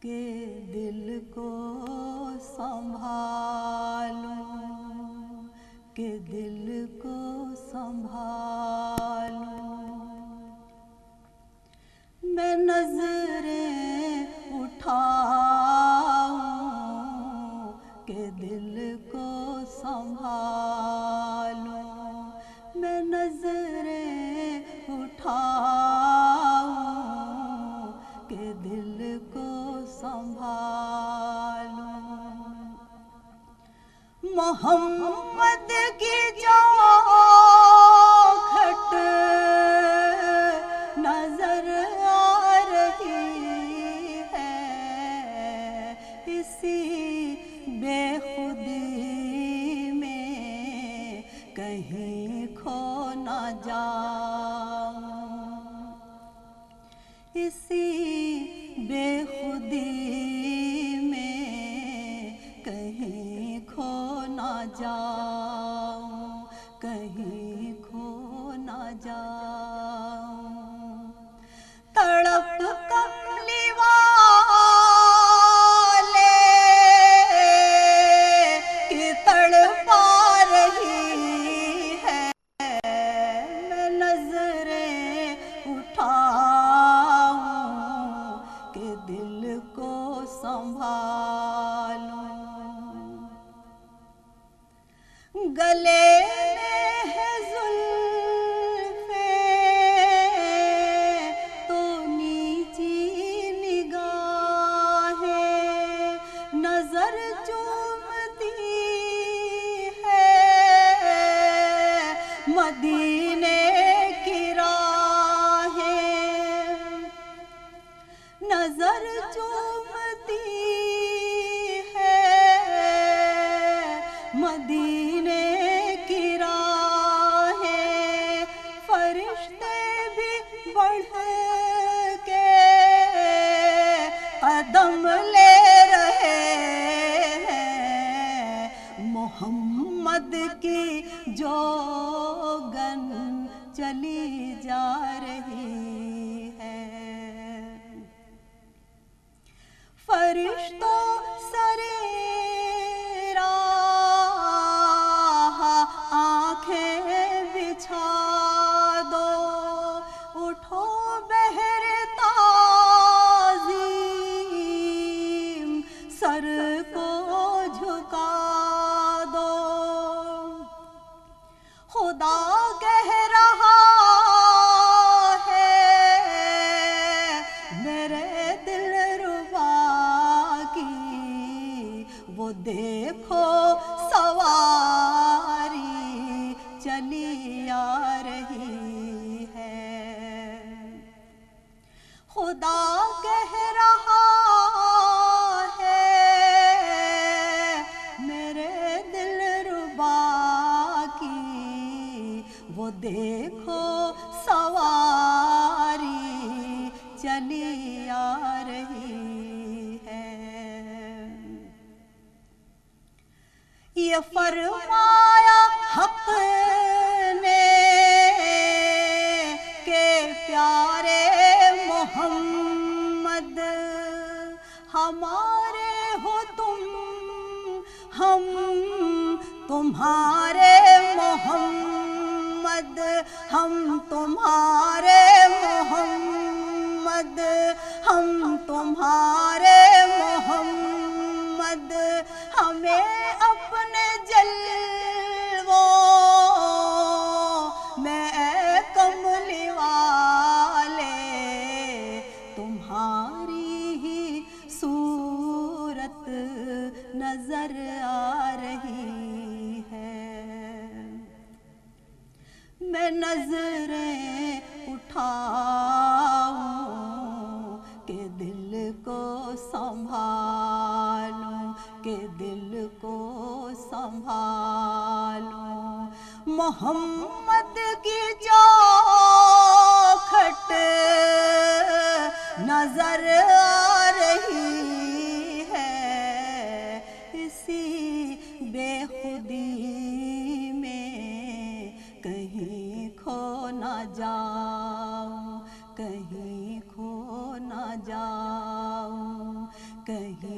کہ دل کو سنبھالوں کہ دل کو سنبھالوں۔ میں نظریں اٹھاؤں کہ دل کو سنبھالوں۔ میں نظریں اٹھاؤں کہ دل کو سنبھالوں۔ محمد کی جو کھٹ نظر آ رہی ہے، اسی بے خودی میں کہیں کھو نہ جاؤں۔ اسی بے خودی میں کہیں کھو نہ جاؤں کہیں کھو نہ جاؤں۔ گلے مدینے کی راہیں فرشتے بھی بڑھ کے قدم لے رہے ہیں۔ محمد کی جو گن چلی جا رہی ہے۔ فرشتوں خدا کہہ رہا ہے میرے دل ربا کی وہ دیکھو سوال دیکھو، سواری چلی آ رہی ہے۔ یہ فرمایا حق نے کہ پیارے محمد، ہمارے ہو تم، ہم تمہارے محمد، ہم تمہارے محمد، ہم تمہارے محمد، ہمیں اپنے جلووں، میں کملی والے، تمہاری ہی صورت نظر آ رہی نظریں اٹھاؤں کہ دل کو سنبھالوں، کہ دل کو سنبھالوں۔ محمد کی جو کھٹ نظر جاؤں کہیں